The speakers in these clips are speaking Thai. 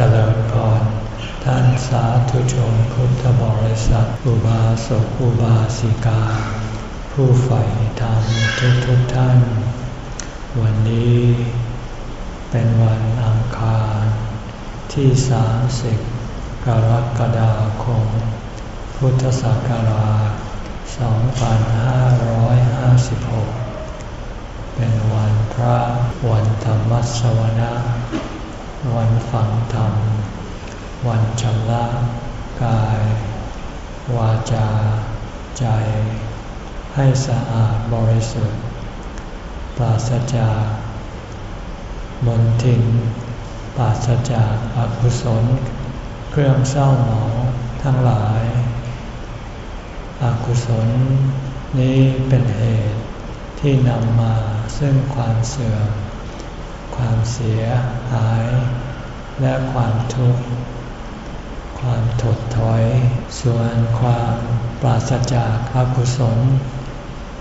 เจริญพรท่านสาธุชนพุทธบริษัทอุบาสกอุบาสิกา ผู้ใฝ่ธรรมทุกทุกท่าน วันนี้เป็นวันอังคาร ที่30กรกฎาคม พุทธศักราช 2556 เป็นวันพระวันธรรมสวนะ วันฝังธรรม วันชำระกาย วาจา ใจ ให้สะอาดบริสุทธิ์ ปราศจากมนทินปราศจากอกุศล เครื่องเศร้าหมองทั้งหลาย อกุศลนี้เป็นเหตุที่นำมาซึ่งความเสื่อม ความเสียหาย และความทุกข์ ความถดถอย ส่วนความปราศจากอกุศล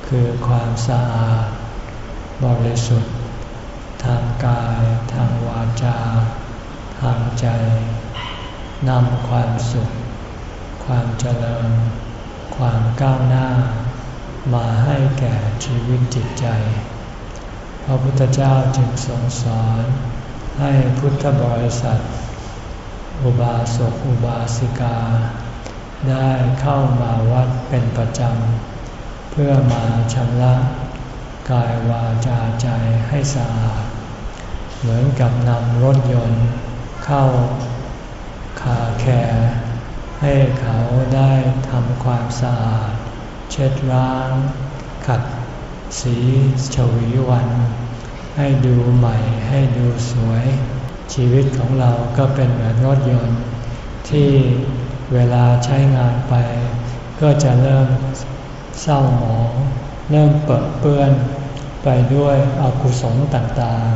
คือความสะอาดบริสุทธิ์ ทางกาย ทางวาจา ทางใจ นำความสุข ความเจริญ ความก้าวหน้า มาให้แก่ชีวิตจิตใจ พระพุทธเจ้าจึงทรงสอนให้พุทธบริษัท อุบาสกอุบาสิกา ได้เข้ามาวัดเป็นประจำ เพื่อมาชำระกายวาจาใจให้สะอาด เหมือนกับนำรถยนต์เข้าคาแคร์ให้เขาได้ทำความสะอาด เช็ดล้าง ขัด สีชวีวัน ให้ดูใหม่ให้ดูสวย ชีวิตของเราก็เป็นเหมือนรถยนต์ ที่เวลาใช้งานไป ก็จะเริ่มเศร้าหมองเริ่มเปิดเปื้อนไปด้วยอกุศลต่าง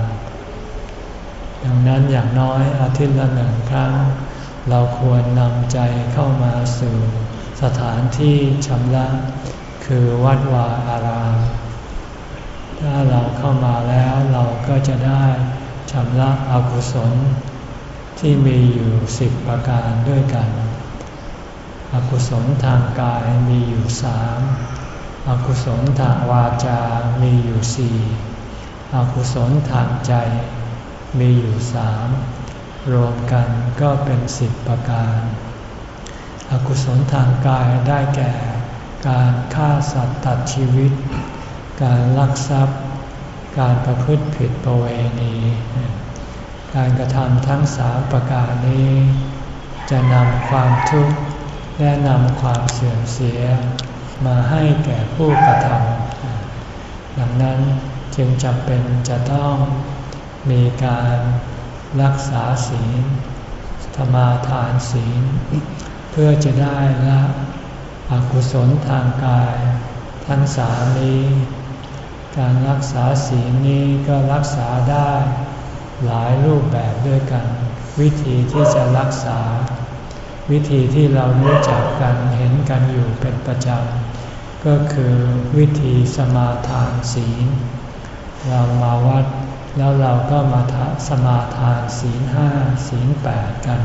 ๆ ดังนั้นอย่างน้อยอาทิตย์ละหนึ่งครั้ง เราควรนำใจเข้ามาสู่สถานที่ชำระ คือวัดวาอาราม ถ้าเราเข้ามาแล้วเราก็จะได้ชำระอกุศล ที่มีอยู่สิบประการด้วยกัน อกุศลทางกายมีอยู่สามอกุศลทางวาจา มีอยู่สี่อกุศลทางใจมีอยู่สามรวมกันก็เป็นสิบประการ อกุศลทางกายได้แก่ การฆ่าสัตว์ตัดชีวิต การลักทรัพย์ การประพฤติผิดประเวณี การกระทำทั้งสามประการนี้ จะนำความทุกข์และนำความเสื่อมเสีย มาให้แก่ผู้กระทำดังนั้นจึงจำเป็นจะต้องมีการรักษาศีลธรรมาทานศีล เพื่อจะได้ละอกุศลทางกาย ทั้งสามนี้ การรักษาศีลนี้ก็รักษาได้หลายรูปแบบด้วยกัน วิธีที่จะรักษา วิธีที่เรารู้จักกันเห็นกันอยู่เป็นประจำก็คือวิธีสมาทานศีล เรามาวัดแล้วเราก็มาสมาทานศีลห้าศีลแปดกัน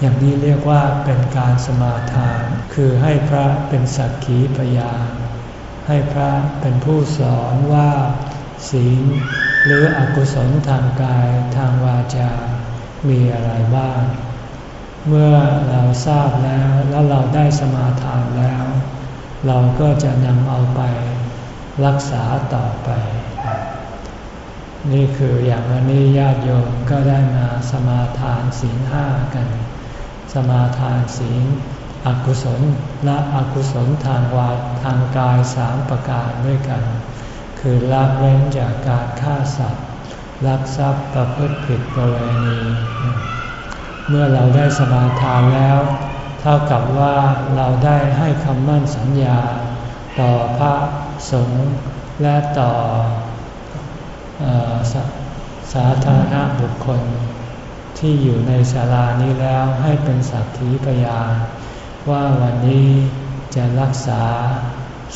อย่างนี้เรียกว่าเป็นการสมาทานคือให้พระเป็นสักขีพยาน ให้พระเป็นผู้สอนว่าศีลหรืออกุศลทางกายทางวาจา มีอะไรบ้าง เมื่อเราทราบแล้วแล้วเราได้สมาทานแล้ว เราก็จะนำเอาไปรักษาต่อไป นี่คืออย่างวันนี้ญาติโยมก็ได้มาสมาทานศีลห้ากัน สมาทานศีล อกุศลละอกุศลทางวาทางกายสามประการด้วยกัน คือละเว้นจากการฆ่าสัตว์ลักทรัพย์ประพฤติผิดประเวณีเมื่อเราได้สมาทานแล้ว เท่ากับว่าเราได้ให้คำมั่นสัญญา ต่อพระสงฆ์และต่อสสาธารณบุคคล ที่อยู่ในศาลานี้แล้วให้เป็นสักขีพยาน ว่าวันนี้จะรักษา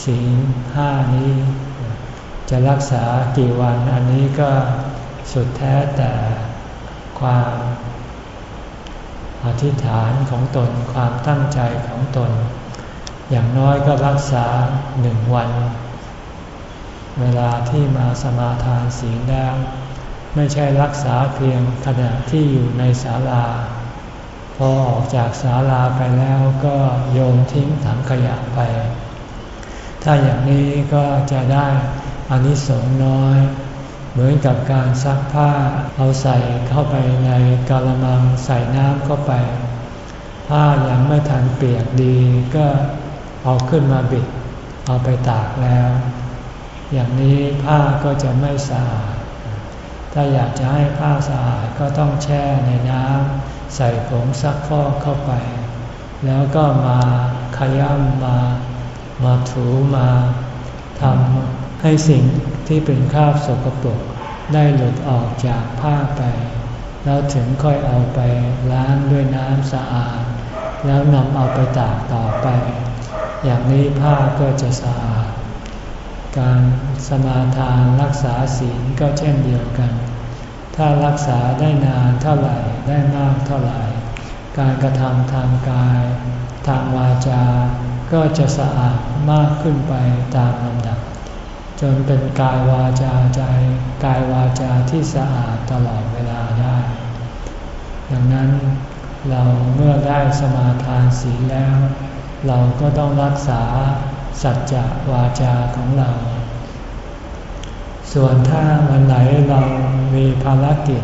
ศีลห้านี้ จะรักษากี่วันอันนี้ก็สุดแท้แต่ความอธิษฐานของตนความตั้งใจของตน อย่างน้อยก็รักษาหนึ่งวัน เวลาที่มาสมาทานศีลแล้ว ไม่ใช่รักษาเพียงขณะที่อยู่ในศาลา อออกจากศาลาไปแล้วก็โยนทิ้งถังขยะไป ถ้าอย่างนี้ก็จะได้อานิสงส์น้อย เหมือนกับการซักผ้าเอาใส่เข้าไปในกาละมังใส่น้ำเข้าไป ผ้ายังไม่ทันเปียกดีก็เอาขึ้นมาบิด เอาไปตากแล้ว อย่างนี้ผ้าก็จะไม่สะอาด ถ้าอยากจะให้ผ้าสะอาดก็ต้องแช่ในน้ำ ใส่ผงซักฟอกเข้าไป แล้วก็มาขย้ำมามาถูมาทำให้สิ่งที่เป็นคราบสกปรกได้หลุดออกจากผ้าไป แล้วถึงค่อยเอาไปล้างด้วยน้ำสะอาด แล้วนำเอาไปตากต่อไป อย่างนี้ผ้าก็จะสะอาด การสมาทานรักษาศีลก็เช่นเดียวกัน ถ้ารักษาได้นานเท่าไหร่ได้มากเท่าไหร่ การกระทำทางกาย ทางวาจา ก็จะสะอาดมากขึ้นไปตามลำดับ จนเป็นกายวาจาใจ กายวาจาที่สะอาดตลอดเวลาได้ ดังนั้นเราเมื่อได้สมาทานศีลแล้ว เราก็ต้องรักษาสัจจะวาจาของเรา ส่วนถ้าวันไหนเรามีภารกิจ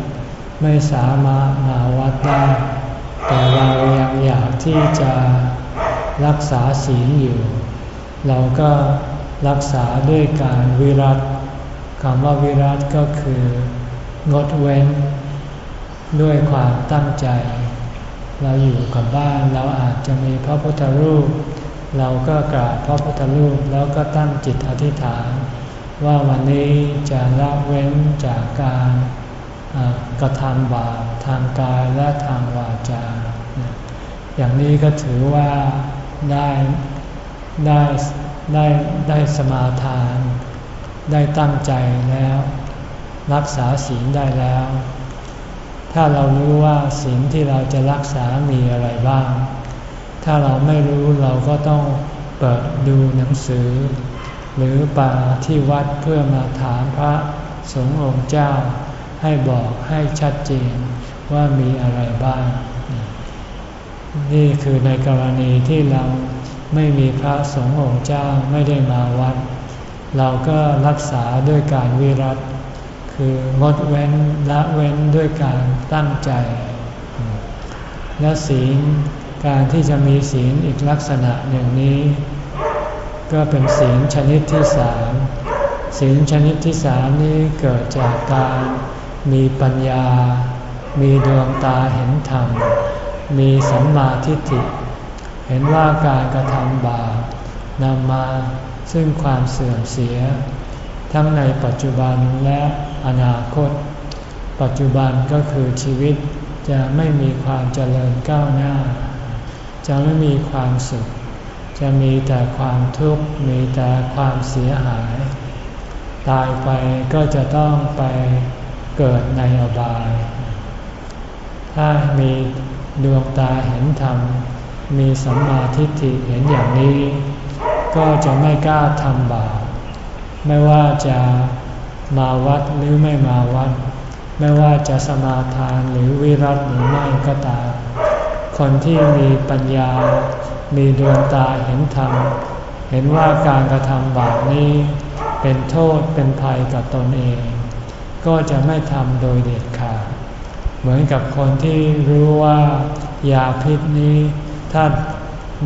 ไม่สามารถมาวัดได้ แต่เรายังอยากที่จะรักษาศีลอยู่ เราก็รักษาด้วยการวิรัตคำว่าวิรัตก็คืองดเว้น ด้วยความตั้งใจ เราอยู่กับบ้านเราอาจจะมีพระพุทธรูป เราก็กราบพระพุทธรูปแล้วก็ตั้งจิตอธิษฐาน ว่าวันนี้จะละเว้นจากการกระทำบาปทางกายและทางวาจา อย่างนี้ก็ถือว่าได้ได้ได้ได้สมาทาน ได้ตั้งใจแล้ว รักษาศีลได้แล้ว ถ้าเรารู้ว่าศีลที่เราจะรักษามีอะไรบ้าง ถ้าเราไม่รู้เราก็ต้องเปิดดูหนังสือ หรือปาที่วัดเพื่อมาถามพระสงฆ์องค์เจ้า ให้บอกให้ชัดเจนว่ามีอะไรบ้าง นี่คือในกรณีที่เราไม่มีพระสงฆ์องค์เจ้าไม่ได้มาวัด เราก็รักษาด้วยการวิรัตคืองดเว้นละเว้นด้วยการตั้งใจ และศีลการที่จะมีศีลอีกลักษณะหนึ่งนี้ ก็เป็นศีลชนิดที่สามศีลชนิดที่สามนี้เกิดจากการมีปัญญา มีดวงตาเห็นธรรม มีสัมมาทิฏฐิ เห็นว่าการกระทำบาปนำมาซึ่งความเสื่อมเสีย ทั้งในปัจจุบันและอนาคต ปัจจุบันก็คือชีวิตจะไม่มีความเจริญก้าวหน้า จะไม่มีความสุข จะมีแต่ความทุกข์มีแต่ความเสียหาย ตายไปก็จะต้องไปเกิดในอบาย ถ้ามีดวงตาเห็นธรรม มีสัมมาทิฏฐิเห็นอย่างนี้ ก็จะไม่กล้าทำบาปไม่ว่าจะมาวัดหรือไม่มาวัด ไม่ว่าจะสมาทานหรือวิรัตหรือไม่ก็ตาม คนที่มีปัญญา มีดวงตาเห็นธรรม เห็นว่าการกระทำบาปนี้เป็นโทษเป็นภัยกับตนเอง ก็จะไม่ทำโดยเด็ดขาด เหมือนกับคนที่รู้ว่ายาพิษนี้ถ้า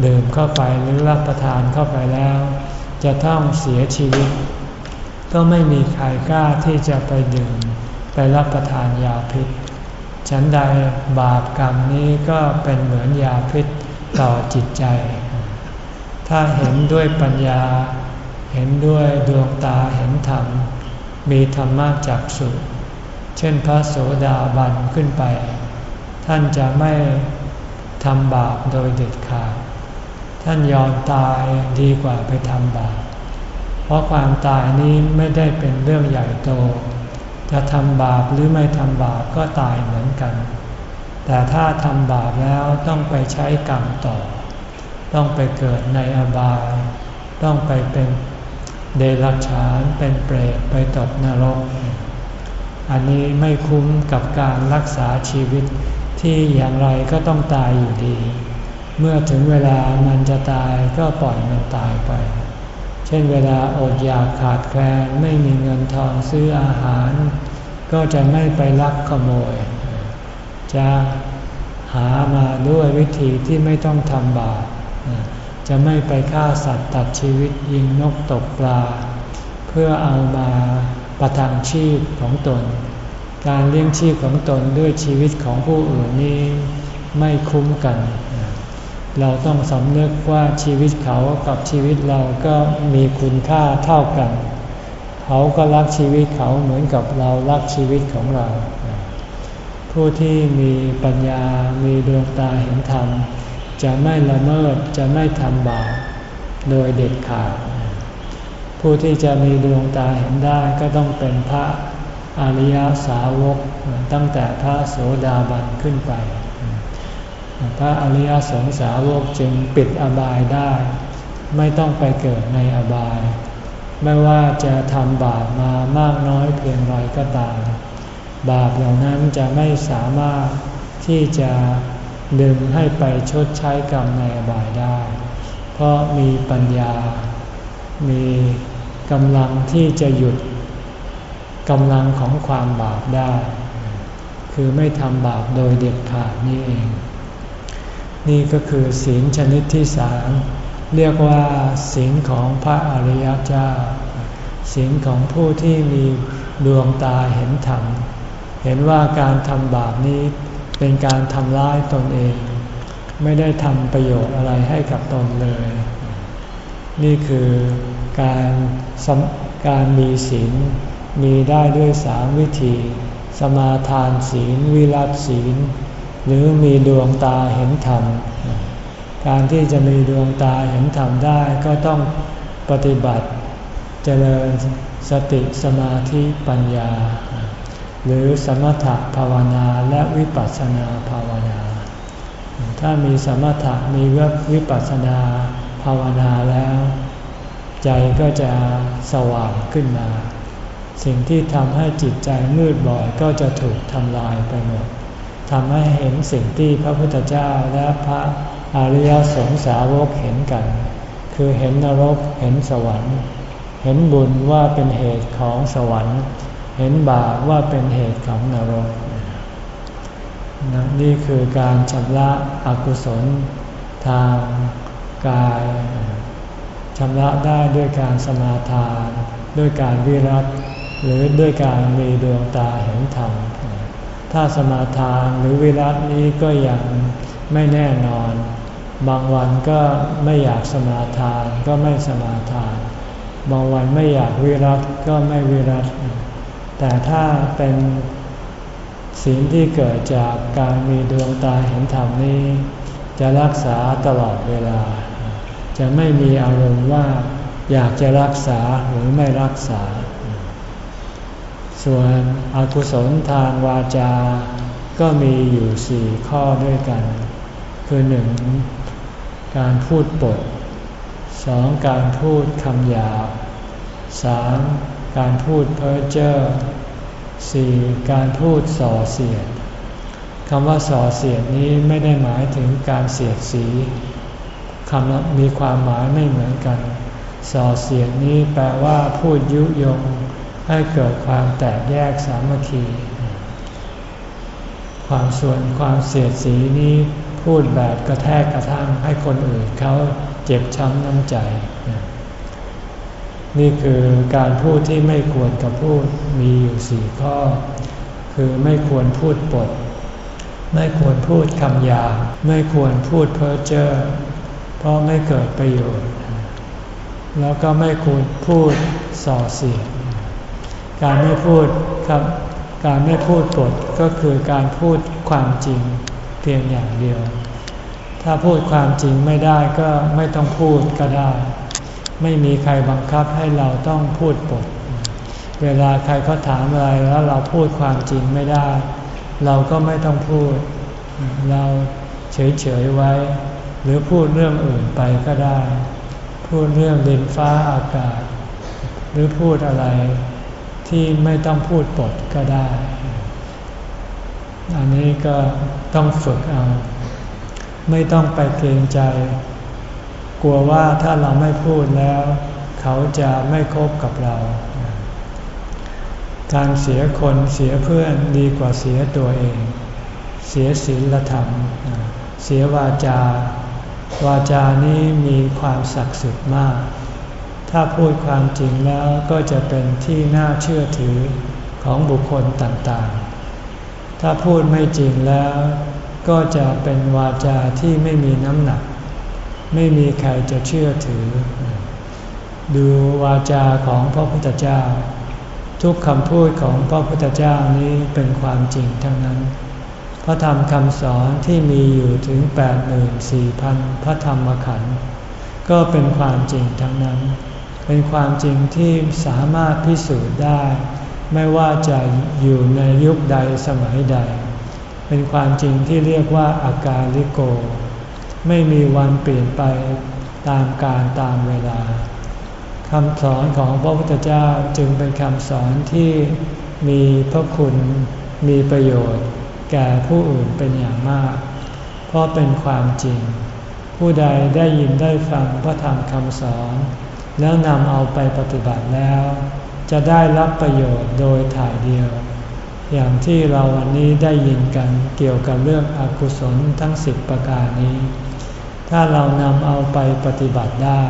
ดื่มเข้าไปหรือรับประทานเข้าไปแล้ว จะต้องเสียชีวิต ก็ไม่มีใครกล้าที่จะไปดื่มไปรับประทานยาพิษ ฉันใดบาปกรรมนี้ก็เป็นเหมือนยาพิษ ต่อจิตใจ ถ้าเห็นด้วยปัญญา เห็นด้วยดวงตาเห็นธรรม มีธรรมะจักสุเช่นพระโสดาบันขึ้นไป ท่านจะไม่ทำบาปโดยเด็ดขาด ท่านยอมตายดีกว่าไปทำบาป เพราะความตายนี้ไม่ได้เป็นเรื่องใหญ่โต จะทำบาปหรือไม่ทำบาปก็ตายเหมือนกัน แต่ถ้าทำบาปแล้วต้องไปใช้กรรมต่อ ต้องไปเกิดในอบาย ต้องไปเป็นเดรัจฉานเป็นเปรตไปตกนรก อันนี้ไม่คุ้มกับการรักษาชีวิตที่อย่างไรก็ต้องตายอยู่ดี เมื่อถึงเวลามันจะตายก็ปล่อยมันตายไป เช่นเวลาอดอยากขาดแคลนไม่มีเงินทองซื้ออาหาร ก็จะไม่ไปลักขโมย จะหามาด้วยวิธีที่ไม่ต้องทำบาปจะไม่ไปฆ่าสัตว์ตัดชีวิตยิงนกตกปลา เพื่อเอามาประทังชีพของตน การเลี้ยงชีพของตนด้วยชีวิตของผู้อื่นนี้ไม่คุ้มกัน เราต้องสำนึกว่าชีวิตเขากับชีวิตเราก็มีคุณค่าเท่ากัน เขาก็รักชีวิตเขาเหมือนกับเรารักชีวิตของเรา ผู้ที่มีปัญญา มีดวงตาเห็นธรรม จะไม่ละเมิด จะไม่ทำบาปโดยเด็ดขาด ผู้ที่จะมีดวงตาเห็นได้ก็ต้องเป็นพระอริยสาวกตั้งแต่พระโสดาบันขึ้นไป พระอริยสงสาวกจึงปิดอบายได้ ไม่ต้องไปเกิดในอบาย ไม่ว่าจะทำบาปมามากน้อยเพียงไรก็ตาม บาปเหล่านั้นจะไม่สามารถที่จะดึงให้ไปชดใช้กรรมในอบายได้ เพราะมีปัญญา มีกำลังที่จะหยุดกำลังของความบาปได้ คือไม่ทำบาปโดยเด็ดขาดนี่เอง นี่ก็คือศีลชนิดที่สามเรียกว่าศีลของพระอริยเจ้าศีลของผู้ที่มีดวงตาเห็นธรรม เห็นว่าการทำบาปนี้เป็นการทำร้ายตนเอง ไม่ได้ทำประโยชน์อะไรให้กับตนเลย นี่คือการการมีศีลมีได้ด้วยสามวิธี สมาทานศีลวิรัตศีล หรือมีดวงตาเห็นธรรม การที่จะมีดวงตาเห็นธรรมได้ก็ต้องปฏิบัติ เจริญสติสมาธิปัญญา หรือสมถะภาวนาและวิปัสสนาภาวนา ถ้ามีสมถะมีวิปัสสนาภาวนาแล้ว ใจก็จะสว่างขึ้นมา สิ่งที่ทำให้จิตใจมืดบอดก็จะถูกทำลายไปหมดทำให้เห็นสิ่งที่พระพุทธเจ้าและพระอริยสงสาวกเห็นกัน คือเห็นนรกเห็นสวรรค์ เห็นบุญว่าเป็นเหตุของสวรรค์ เห็นบาปว่าเป็นเหตุของนรก นี่คือการชำระอกุศลทางกายชำระได้ด้วยการสมาทาน ด้วยการวิรัตหรือด้วยการมีดวงตาเห็นธรรม ถ้าสมาทานหรือวิรัตนี้ก็ยังไม่แน่นอน บางวันก็ไม่อยากสมาทานก็ไม่สมาทาน บางวันไม่อยากวิรัตก็ไม่วิรัต แต่ถ้าเป็นสิ่งที่เกิดจากการมีดวงตาเห็นธรรมนี้ จะรักษาตลอดเวลา จะไม่มีอารมณ์ว่าอยากจะรักษาหรือไม่รักษา ส่วนอกุศลทางวาจา ก็มีอยู่สี่ข้อด้วยกัน คือหนึ่งการพูดปดสองการพูดคำหยาบสาม การพูดเพ้อเจ้อสี่การพูดส่อเสียดคำว่าส่อเสียดนี้ไม่ได้หมายถึงการเสียดสีคำมีความหมายไม่เหมือนกัน ส่อเสียดนี้แปลว่าพูดยุยง ให้เกิดความแตกแยกสามัคคี ความส่วนความเสียดสีนี้พูดแบบกระแทกกระทั่งให้คนอื่นเขาเจ็บช้ำน้ำใจ นี่คือการพูดที่ไม่ควรกับพูดมีอยู่สี่ข้อ คือไม่ควรพูดปด ไม่ควรพูดคำหยาไม่ควรพูดเพ้อเจ้อเพราะไม่เกิดประโยชน์ แล้วก็ไม่ควรพูดส่อเสียดการไม่พูดครับการไม่พูดปดก็คือการพูดความจริงเพียงอย่างเดียว ถ้าพูดความจริงไม่ได้ก็ไม่ต้องพูดก็ได้ ไม่มีใครบังคับให้เราต้องพูดปด เวลาใครเขาถามอะไรแล้วเราพูดความจริงไม่ได้ เราก็ไม่ต้องพูด เราเฉยๆไว้ หรือพูดเรื่องอื่นไปก็ได้ พูดเรื่องดินฟ้าอากาศ หรือพูดอะไรที่ไม่ต้องพูดปดก็ได้ อันนี้ก็ต้องฝึกเอา ไม่ต้องไปเกรงใจ กลัวว่าถ้าเราไม่พูดแล้ว เขาจะไม่คบกับเรา การเสียคนเสียเพื่อนดีกว่าเสียตัวเอง เสียศีลธรรม เสียวาจา วาจานี้มีความศักดิ์สิทธิ์มาก ถ้าพูดความจริงแล้วก็จะเป็นที่น่าเชื่อถือของบุคคลต่างๆ ถ้าพูดไม่จริงแล้ว ก็จะเป็นวาจาที่ไม่มีน้ำหนัก ไม่มีใครจะเชื่อถือ ดูวาจาของพระพุทธเจ้า ทุกคำพูดของพระพุทธเจ้านี้เป็นความจริงทั้งนั้น พระธรรมคำสอนที่มีอยู่ถึง 84,000 พระธรรมขันธ์ก็เป็นความจริงทั้งนั้น เป็นความจริงที่สามารถพิสูจน์ได้ ไม่ว่าจะอยู่ในยุคใดสมัยใด เป็นความจริงที่เรียกว่าอากาลิโก ไม่มีวันเปลี่ยนไปตามการตามเวลาคำสอนของพระพุทธเจ้าจึงเป็นคำสอนที่มีพระคุณมีประโยชน์ แก่ผู้อื่นเป็นอย่างมาก เพราะเป็นความจริง ผู้ใดได้ยินได้ฟังพระธรรมคำสอน แล้วนำเอาไปปฏิบัติแล้ว จะได้รับประโยชน์โดยถ่ายเดียว อย่างที่เราวันนี้ได้ยินกันเกี่ยวกับเรื่องอกุศลทั้งสิบประการนี้ ถ้าเรานำเอาไปปฏิบัติได้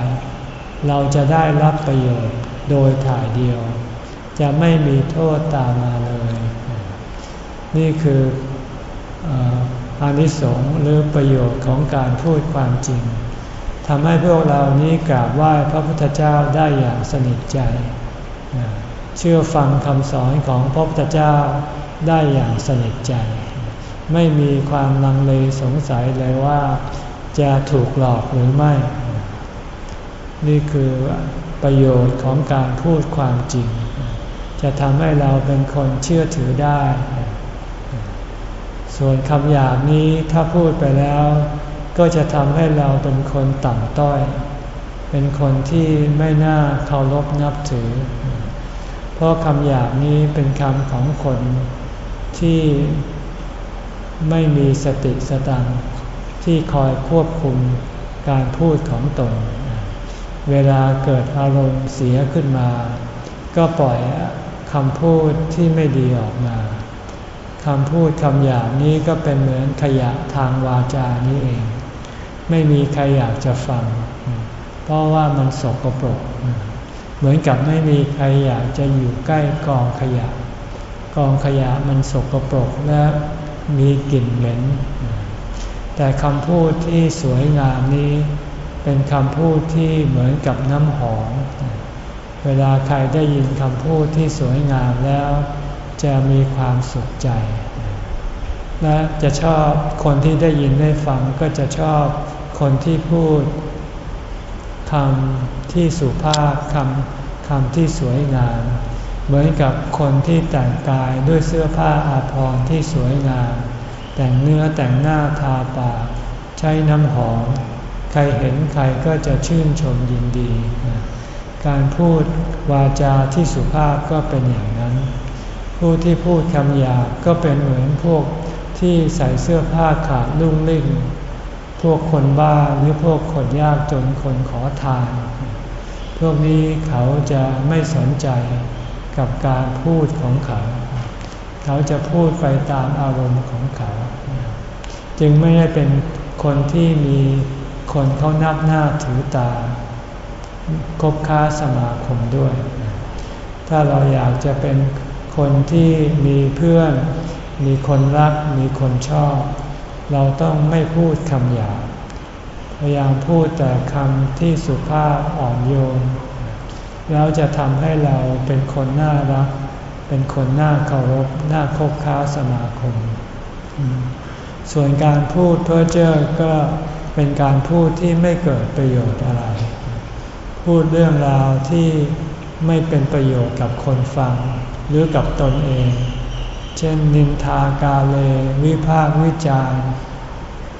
เราจะได้รับประโยชน์โดยถ่ายเดียว จะไม่มีโทษตามมาเลย นี่คืออานิสงส์หรือประโยชน์ของการพูดความจริงทำให้พวกเรานี้กราบไหว้พระพุทธเจ้าได้อย่างสนิทใจ เชื่อฟังคำสอนของพระพุทธเจ้าได้อย่างสนิทใจ ไม่มีความลังเลสงสัยเลยว่า จะถูกหลอกหรือไม่ นี่คือประโยชน์ของการพูดความจริง จะทำให้เราเป็นคนเชื่อถือได้ ส่วนคำหยาบนี้ถ้าพูดไปแล้ว ก็จะทำให้เราเป็นคนต่ำต้อย เป็นคนที่ไม่น่าเคารพนับถือ เพราะคำหยาบนี้เป็นคำของคนที่ไม่มีสติสตัง ที่คอยควบคุมการพูดของตน เวลาเกิดอารมณ์เสียขึ้นมา ก็ปล่อยคำพูดที่ไม่ดีออกมาคำพูดคำหยาบนี้ก็เป็นเหมือนขยะทางวาจานี้เอง ไม่มีใครอยากจะฟัง เพราะว่ามันสกปรก เหมือนกับไม่มีใครอยากจะอยู่ใกล้กองขยะ กองขยะมันสกปรกและมีกลิ่นเหม็น แต่คำพูดที่สวยงามนี้ เป็นคำพูดที่เหมือนกับน้ำหอม เวลาใครได้ยินคำพูดที่สวยงามแล้ว จะมีความสุขใจ และจะชอบคนที่ได้ยินได้ฟังก็จะชอบคนที่พูดคำที่สุภาพคำคำที่สวยงาม เหมือนกับคนที่แต่งกายด้วยเสื้อผ้าอาภรณ์ที่สวยงาม แต่งเนื้อแต่งหน้าทาปาก ใช้น้ำหอม ใครเห็นใครก็จะชื่นชมยินดี การพูดวาจาที่สุภาพก็เป็นอย่างนั้น ผู้ที่พูดคำหยาบก็เป็นเหมือนพวกที่ใส่เสื้อผ้าขาดลุ่งลิ่งพวกคนบ้าหรือพวกคนยากจนคนขอทาน พวกนี้เขาจะไม่สนใจกับการพูดของเขา เขาจะพูดไปตามอารมณ์ของเขา จึงไม่ได้เป็นคนที่มีคนเขานับหน้าถือตา คบค้าสมาคมด้วย ถ้าเราอยากจะเป็นคนที่มีเพื่อน มีคนรัก มีคนชอบ เราต้องไม่พูดคำหยาบพยายามพูดแต่คำที่สุภาพอ่อนโยน แล้วจะทำให้เราเป็นคนน่ารัก เป็นคนน่าเคารพ น่าคบค้าสมาคม ส่วนการพูดเพ้อเจ้อก็เป็นการพูดที่ไม่เกิดประโยชน์อะไร พูดเรื่องราวที่ไม่เป็นประโยชน์กับคนฟังหรือกับตนเอง เช่นนินทากาเล วิพากวิจาร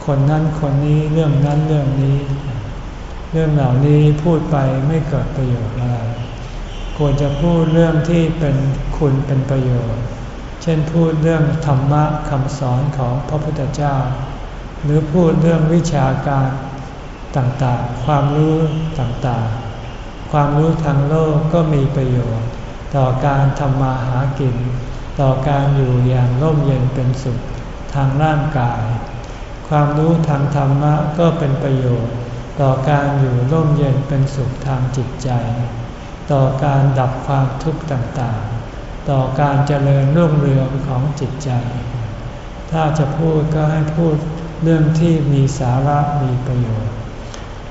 คนนั้นคนนี้เรื่องนั้นเรื่องนี้ เรื่องเหล่านี้พูดไปไม่เกิดประโยชน์อะไรควรจะพูดเรื่องที่เป็นคุณเป็นประโยชน์ เช่นพูดเรื่องธรรมะคำสอนของพระพุทธเจ้า หรือพูดเรื่องวิชาการต่างๆ ความรู้ต่างๆ ความรู้ทางโลกก็มีประโยชน์ ต่อการทำมาหากิน ต่อการอยู่อย่างร่มเย็นเป็นสุขทางร่างกาย ความรู้ทางธรรมะก็เป็นประโยชน์ ต่อการอยู่ร่มเย็นเป็นสุขทางจิตใจ ต่อการดับความทุกข์ต่างๆ ต่อการเจริญรุ่งเรืองของจิตใจ ถ้าจะพูดก็ให้พูดเรื่องที่มีสาระมีประโยชน์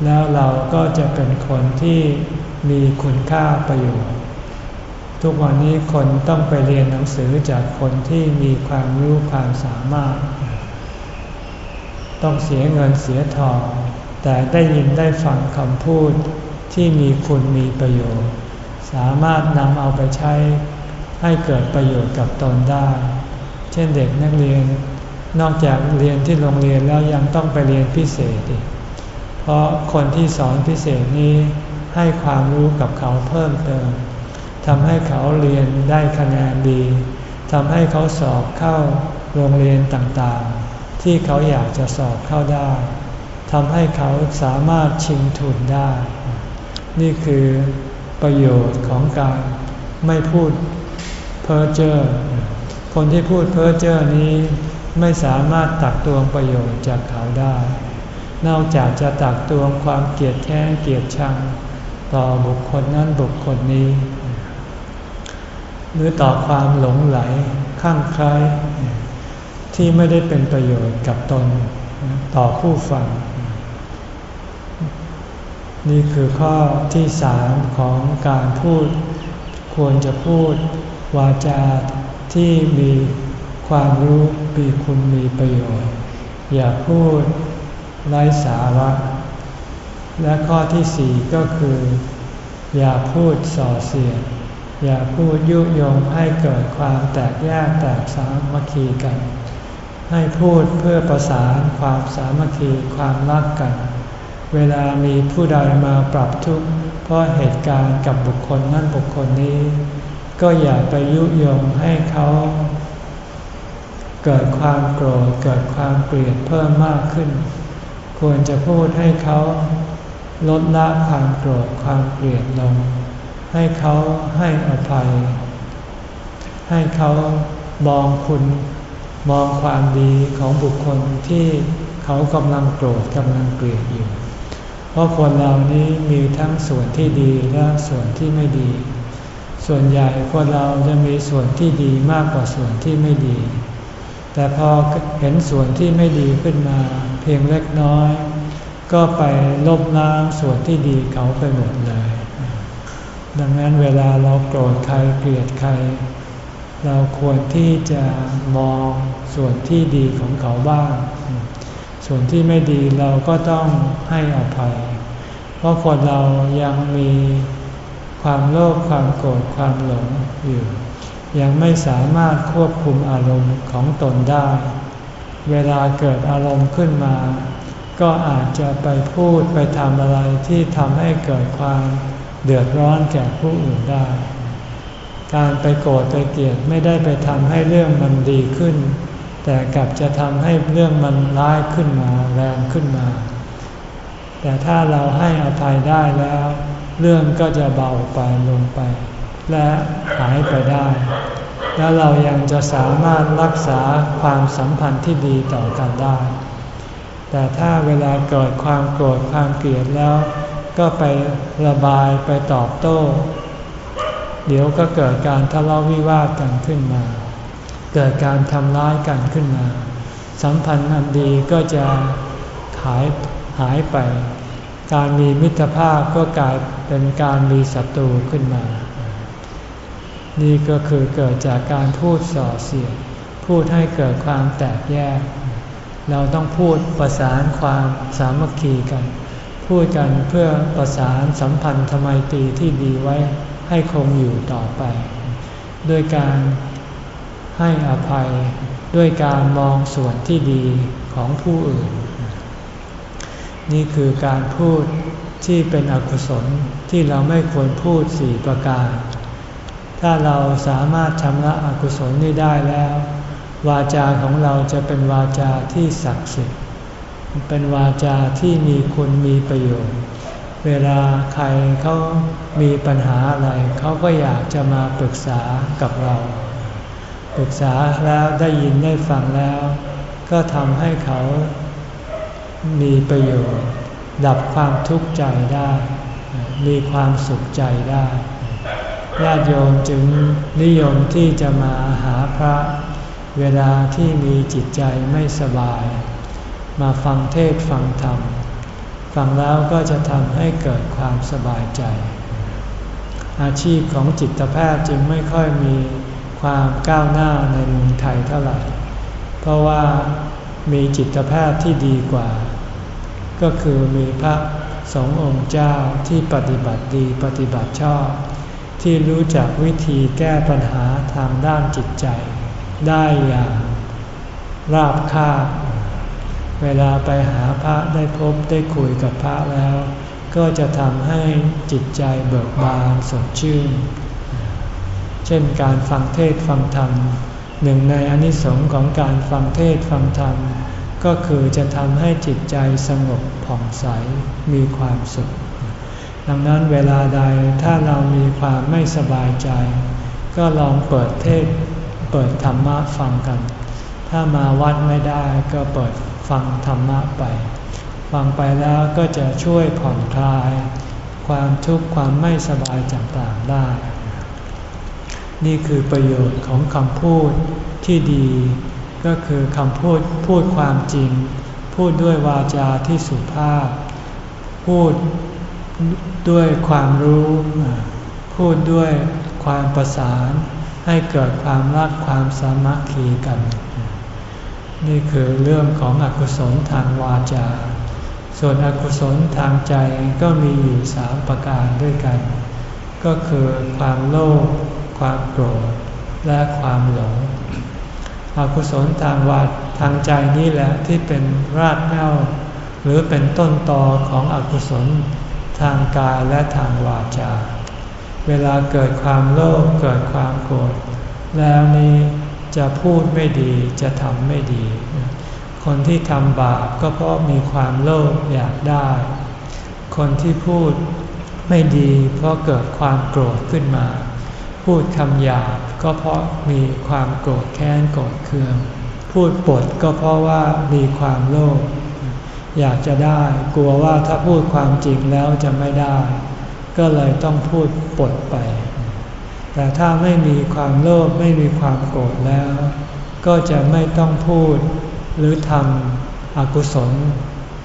แล้วเราก็จะเป็นคนที่มีคุณค่าประโยชน์ ทุกวันนี้คนต้องไปเรียนหนังสือจากคนที่มีความรู้ความสามารถ ต้องเสียเงินเสียทอง แต่ได้ยินได้ฟังคำพูดที่มีคุณมีประโยชน์ สามารถนำเอาไปใช้ ให้เกิดประโยชน์กับตนได้ เช่นเด็กนักเรียนนอกจากเรียนที่โรงเรียนแล้วยังต้องไปเรียนพิเศษอีก เพราะคนที่สอนพิเศษนี้ให้ความรู้กับเขาเพิ่มเติมทำให้เขาเรียนได้คะแนนดีทำให้เขาสอบเข้าโรงเรียนต่างๆ ที่เขาอยากจะสอบเข้าได้ทำให้เขาสามารถชิงทุนได้ นี่คือประโยชน์ของการไม่พูด พ้อเจ้อคนที่พูดเพ้อเจ้อนี้ไม่สามารถตักตวงประโยชน์จากเขาได้ นอกจากจะตักตวงความเกลียดแค้นเกลียดชัง ต่อบุคคลนั้นบุคคลนี้ หรือต่อความหลงไหลข้างใครที่ไม่ได้เป็นประโยชน์กับตนต่อผู้ฟัง นี่คือข้อที่สามของการพูดควรจะพูด วาจาที่มีความรู้มีคุณมีประโยชน์ อย่าพูดไร้สาระและข้อที่สี่ก็คือ อย่าพูดส่อเสียดอย่าพูดยุยงให้เกิดความแตกแยกแตกสามัคคีกัน ให้พูดเพื่อประสานความสามัคคีความรักกัน เวลามีผู้ใดมาปรับทุกข์เพราะเหตุการณ์กับบุคคลนั่นบุคคลนี้ ก็อย่าไปยุยงให้เขาเกิดความโกรธเกิดความเกลียดเพิ่มมากขึ้น ควรจะพูดให้เขาลดละความโกรธความเกลียดลง ให้เขาให้อภัย ให้เขามองคุณมองความดีของบุคคลที่เขากำลังโกรธกำลังเกลียดอยู่ เพราะคนเหล่านี้มีทั้งส่วนที่ดีและส่วนที่ไม่ดี ส่วนใหญ่คนเราจะมีส่วนที่ดีมากกว่าส่วนที่ไม่ดี แต่พอเห็นส่วนที่ไม่ดีขึ้นมา เพียงเล็กน้อย ก็ไปลบล้างส่วนที่ดีเขาไปหมดเลย ดังนั้นเวลาเราโกรธใครเกลียดใคร เราควรที่จะมองส่วนที่ดีของเขาบ้าง ส่วนที่ไม่ดีเราก็ต้องให้อภัย เพราะคนเรายังมี ความโลภความโกรธความหลงอยู่ ยังไม่สามารถควบคุมอารมณ์ของตนได้ เวลาเกิดอารมณ์ขึ้นมา ก็อาจจะไปพูดไปทำอะไรที่ทำให้เกิดความเดือดร้อนแก่ผู้อื่นได้ การไปโกรธไปเกลียดไม่ได้ไปทำให้เรื่องมันดีขึ้น แต่กลับจะทำให้เรื่องมันร้ายขึ้นมาแรงขึ้นมา แต่ถ้าเราให้อภัยได้แล้ว เรื่องก็จะเบาไปลงไป และหายไปได้ แล้วเรายังจะสามารถรักษาความสัมพันธ์ที่ดีต่อกันได้ แต่ถ้าเวลาเกิดความโกรธความเกลียดแล้ว ก็ไประบายไปตอบโต้ เดี๋ยวก็เกิดการทะเลาะวิวาทกันขึ้นมา เกิดการทำร้ายกันขึ้นมา สัมพันธ์อันดีก็จะหายหายไป การมีมิตรภาพก็กลายเป็นการมีศัตรูขึ้นมา นี่ก็คือเกิดจากการพูดส่อเสียด พูดให้เกิดความแตกแยก เราต้องพูดประสานความสามัคคีกัน พูดกันเพื่อประสานสัมพันธ์ทำไมตีที่ดีไว้ให้คงอยู่ต่อไป ด้วยการให้อภัย ด้วยการมองส่วนที่ดีของผู้อื่น นี่คือการพูดที่เป็นอกุศลที่เราไม่ควรพูดสี่ประการ ถ้าเราสามารถชำระอกุศลนี้ได้แล้ว วาจาของเราจะเป็นวาจาที่ศักดิ์สิทธิ์ เป็นวาจาที่มีคุณมีประโยชน์ เวลาใครเขามีปัญหาอะไร เขาก็อยากจะมาปรึกษากับเรา ปรึกษาแล้วได้ยินได้ฟังแล้ว ก็ทำให้เขา มีประโยชน์ ดับความทุกข์ใจได้ มีความสุขใจได้ญาติโยมจึงนิยมที่จะมาหาพระ เวลาที่มีจิตใจไม่สบาย มาฟังเทศฟังธรรม ฟังแล้วก็จะทำให้เกิดความสบายใจ อาชีพของจิตแพทย์จึงไม่ค่อยมีความก้าวหน้าในเมืองไทยเท่าไหร่ เพราะว่ามีจิตแพทย์ที่ดีกว่า ก็คือมีพระสององค์เจ้าที่ปฏิบัติดีปฏิบัติชอบ ที่รู้จักวิธีแก้ปัญหาทางด้านจิตใจ ได้อย่างราบคาบเวลาไปหาพระได้พบได้คุยกับพระแล้ว ก็จะทำให้จิตใจเบิกบานสดชื่น เช่นการฟังเทศฟังธรรมหนึ่งในอนิสงค์ของการฟังเทศฟังธรรม ก็คือจะทำให้จิตใจสงบผ่องใสมีความสุข ดังนั้นเวลาใดถ้าเรามีความไม่สบายใจ ก็ลองเปิดเทศเปิดธรรมะฟังกัน ถ้ามาวัดไม่ได้ก็เปิดฟังธรรมะไป ฟังไปแล้วก็จะช่วยผ่อนคลาย ความทุกข์ความไม่สบายต่างๆได้ นี่คือประโยชน์ของคำพูดที่ดี ก็คือคำพูดพูดความจริง พูดด้วยวาจาที่สุภาพ พูดด้วยความรู้ พูดด้วยความประสาน ให้เกิดความรักความสามัคคีกัน นี่คือเรื่องของอกุศลทางวาจา ส่วนอกุศลทางใจก็มีอยู่สามประการด้วยกัน ก็คือความโลภความโกรธและความหลง อกุศลทางวาทางใจนี่แหละที่เป็นรากเหง้า หรือเป็นต้นตอของอกุศลทางกายและทางวาจา เวลาเกิดความโลภเกิดความโกรธแล้วนี้จะพูดไม่ดีจะทำไม่ดี คนที่ทำบาปก็เพราะมีความโลภอยากได้ คนที่พูดไม่ดีเพราะเกิดความโกรธขึ้นมา พูดคำหยาบก็เพราะมีความโกรธแค้นโกรธเคือง พูดปดก็เพราะว่ามีความโลภอยากจะได้ กลัวว่าถ้าพูดความจริงแล้วจะไม่ได้ ก็เลยต้องพูดปดไป แต่ถ้าไม่มีความโลภไม่มีความโกรธแล้ว ก็จะไม่ต้องพูดหรือทำอกุศล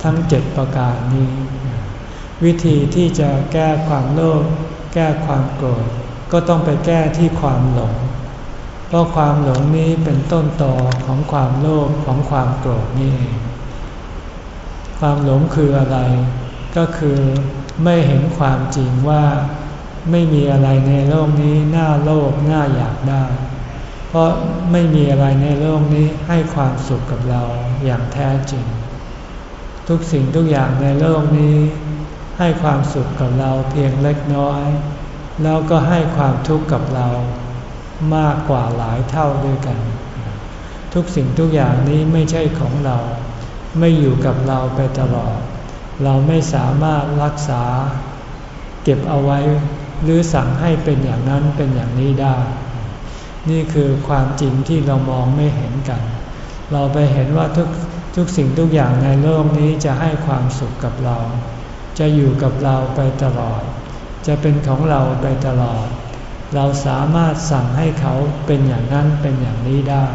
ทั้งเจ็ดประการนี้ วิธีที่จะแก้ความโลภแก้ความโกรธ ก็ต้องไปแก้ที่ความหลง เพราะความหลงนี้เป็นต้นตอของความโลภของความโกรธนี่เอง ความหลงคืออะไร ก็คือไม่เห็นความจริงว่าไม่มีอะไรในโลกนี้น่าโลภน่าอยากได้ เพราะไม่มีอะไรในโลกนี้ให้ความสุขกับเราอย่างแท้จริง ทุกสิ่งทุกอย่างในโลกนี้ ให้ความสุขกับเราเพียงเล็กน้อย แล้วก็ให้ความทุกข์กับเรามากกว่าหลายเท่าด้วยกัน ทุกสิ่งทุกอย่างนี้ไม่ใช่ของเรา ไม่อยู่กับเราไปตลอด เราไม่สามารถรักษา เก็บเอาไว้หรือสั่งให้เป็นอย่างนั้นเป็นอย่างนี้ได้ นี่คือความจริงที่เรามองไม่เห็นกัน เราไปเห็นว่าทุกทุกสิ่งทุกอย่างในโลกนี้จะให้ความสุขกับเรา จะอยู่กับเราไปตลอด จะเป็นของเราไปตลอด เราสามารถสั่งให้เขาเป็นอย่างนั้นเป็นอย่างนี้ได้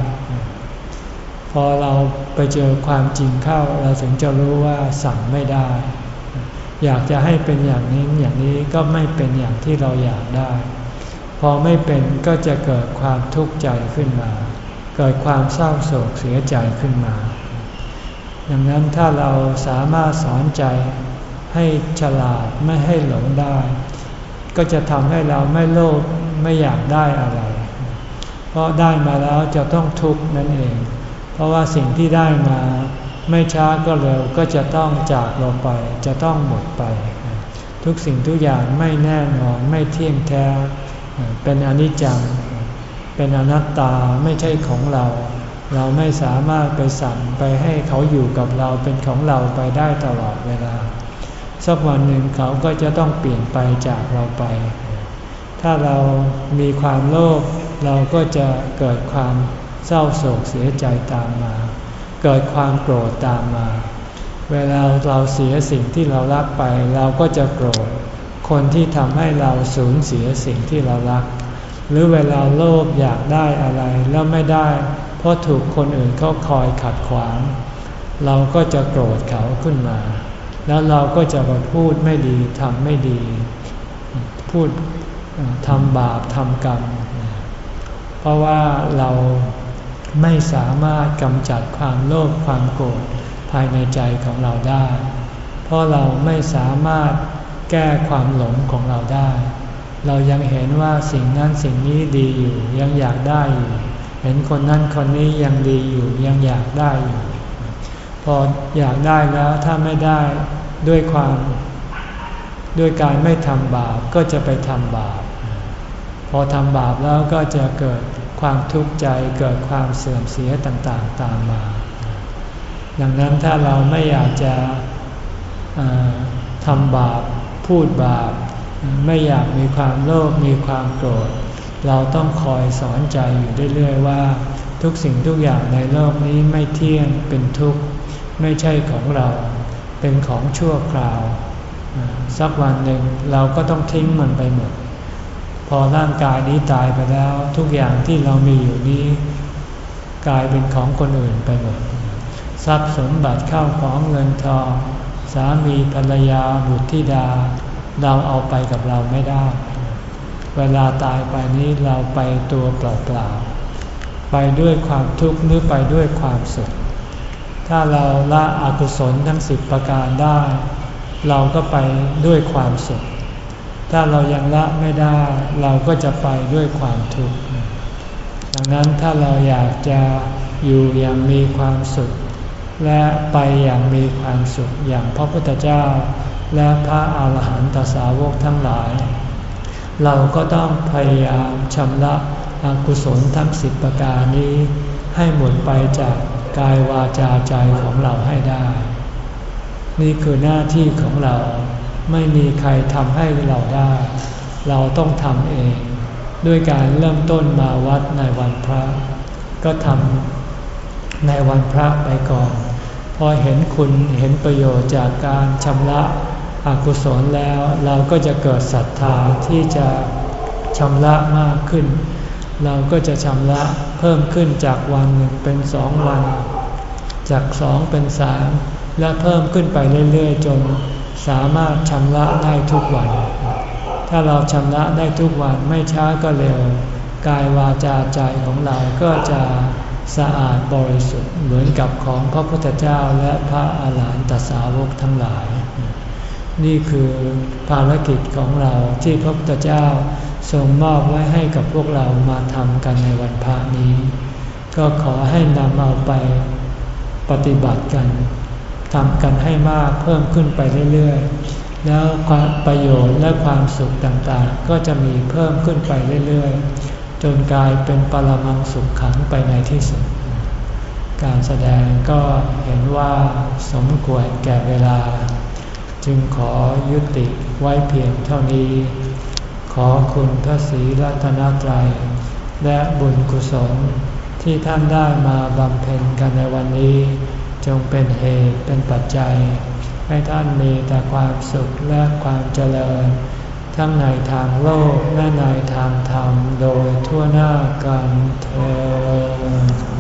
พอเราไปเจอความจริงเข้าเราถึงจะรู้ว่าสั่งไม่ได้ อยากจะให้เป็นอย่างนี้อย่างนี้ก็ไม่เป็นอย่างที่เราอยากได้ พอไม่เป็นก็จะเกิดความทุกข์ใจขึ้นมา เกิดความเศร้าโศกเสียใจขึ้นมาดังนั้นถ้าเราสามารถสอนใจให้ฉลาดไม่ให้หลงได้ ก็จะทำให้เราไม่โลภไม่อยากได้อะไร เพราะได้มาแล้วจะต้องทุกข์นั่นเอง เพราะว่าสิ่งที่ได้มา ไม่ช้าก็เร็วก็จะต้องจากเราไป จะต้องหมดไป ทุกสิ่งทุกอย่างไม่แน่นอนไม่เที่ยงแท้ เป็นอนิจจัง เป็นอนัตตาไม่ใช่ของเรา เราไม่สามารถไปสั่งไปให้เขาอยู่กับเราเป็นของเราไปได้ตลอดเวลา สักวันหนึ่งเขาก็จะต้องเปลี่ยนไปจากเราไป ถ้าเรามีความโลภเราก็จะเกิดความเศร้าโศกเสียใจตามมา เกิดความโกรธตามมา เวลาเราเสียสิ่งที่เรารักไป เราก็จะโกรธ คนที่ทำให้เราสูญเสียสิ่งที่เรารัก หรือเวลาโลภอยากได้อะไรแล้วไม่ได้ เพราะถูกคนอื่นเขาคอยขัดขวาง เราก็จะโกรธเขาขึ้นมา แล้วเราก็จะมาพูดไม่ดีทำไม่ดี พูดทำบาปทำกรรม เพราะว่าเราไม่สามารถกำจัดความโลภความโกรธภายในใจของเราได้ เพราะเราไม่สามารถแก้ความหลงของเราได้ เรายังเห็นว่าสิ่งนั้นสิ่งนี้ดีอยู่ยังอยากได้อยู่ เห็นคนนั้นคนนี้ยังดีอยู่ยังอยากได้อยู่ ออยากได้แล้วถ้าไม่ได้ด้วยความด้วยการไม่ทำบาปก็จะไปทำบาป พอทำบาปแล้วก็จะเกิดความทุกข์ใจเกิดความเสื่อมเสียต่างๆตามมา ดังนั้นถ้าเราไม่อยากจะทำบาปพูดบาป ไม่อยากมีความโลภมีความโกรธ เราต้องคอยสอนใจอยู่เรื่อยๆว่า ทุกสิ่งทุกอย่างในโลกนี้ไม่เที่ยงเป็นทุกข์ ไม่ใช่ของเรา เป็นของชั่วคราว สักวันหนึ่งเราก็ต้องทิ้งมันไปหมด พอร่างกายนี้ตายไปแล้ว ทุกอย่างที่เรามีอยู่นี้ กลายเป็นของคนอื่นไปหมด ทรัพย์สมบัติเข้าของเงินทอง สามีภรรยาบุตรธิดา เราเอาไปกับเราไม่ได้ เวลาตายไปนี้เราไปตัวเปล่าๆไปด้วยความทุกข์หรือไปด้วยความสุข ถ้าเราละอกุศลทั้งสิบประการได้ เราก็ไปด้วยความสุข ถ้าเรายังละไม่ได้ เราก็จะไปด้วยความทุกข์ ดังนั้นถ้าเราอยากจะอยู่อย่างมีความสุข และไปอย่างมีความสุขอย่างพระพุทธเจ้า และพระอาหารหันตสาวกทั้งหลาย เราก็ต้องพยายามชำระอกุศลทั้งสิบประการนี้ให้หมดไปจาก กายวาจาใจของเราให้ได้ นี่คือหน้าที่ของเราไม่มีใครทำให้เราได้ เราต้องทำเอง ด้วยการเริ่มต้นมาวัดในวันพระ ก็ทำในวันพระไปก่อน พอเห็นคุณเห็นประโยชน์จากการชำระอกุศลแล้วเราก็จะเกิดศรัทธาที่จะชำระมากขึ้น เราก็จะชำระ เพิ่มขึ้นจากวันหนึ่งเป็นสองวัน จากสองเป็นสามและเพิ่มขึ้นไปเรื่อยๆ จนสามารถชำระได้ทุกวัน ถ้าเราชำระได้ทุกวันไม่ช้าก็เร็ว กายวาจาใจของเราก็จะสะอาดบริสุทธิ์เหมือนกับของพระพุทธเจ้าและพระอาหารหันตสาวกทั้งหลาย นี่คือภารกิจของเราที่พระพุทธเจ้า ทรงมอบไว้ให้กับพวกเรามาทำกันในวันพระนี้ ก็ขอให้นำเอาไปปฏิบัติกันทำกันให้มากเพิ่มขึ้นไปเรื่อยๆ แล้วความประโยชน์และความสุขต่างๆ ก็จะมีเพิ่มขึ้นไปเรื่อยๆ จนกลายเป็นปรมังสุขขังไปในที่สุด การแสดงก็เห็นว่าสมควรแก่เวลา จึงขอยุติไว้เพียงเท่านี้ ขอคุณพระศรีรัตนตรัย และบุญกุศลที่ท่านได้มาบำเพ็ญกันในวันนี้ จงเป็นเหตุเป็นปัจจัย ให้ท่านมีแต่ความสุขและความเจริญ ทั้งในทางโลกและในทางธรรมโดยทั่วหน้ากันเธอ